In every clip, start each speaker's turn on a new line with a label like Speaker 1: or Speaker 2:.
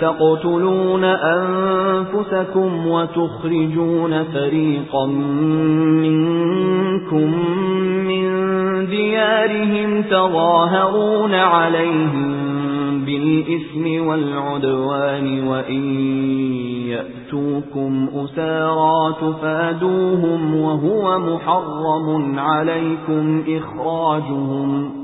Speaker 1: تَقْتُلُونَ أَنفُسَكُمْ وَتُخْرِجُونَ فَرِيقًا مِنكُم مِّن دِيَارِهِمْ تَظَاهَرُونَ عَلَيْهِم بِالْإِثْمِ وَالْعُدْوَانِ وَإِن يَأْتُوكُمْ أُسَارَى تُفَادُوهُمْ وَهُوَ مُحَرَّمٌ عَلَيْكُمْ إِخْرَاجُهُمْ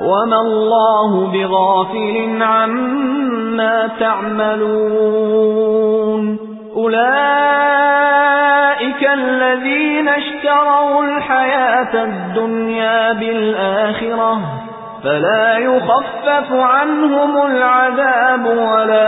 Speaker 1: وَمَا اللَّهُ بِغَافِلٍ عَمَّا تَعْمَلُونَ أُولَئِكَ الَّذِينَ اشْتَرَوُا الْحَيَاةَ الدُّنْيَا بِالْآخِرَةِ فَلَا يُخَفَّفُ عَنْهُمُ الْعَذَابُ وَلَا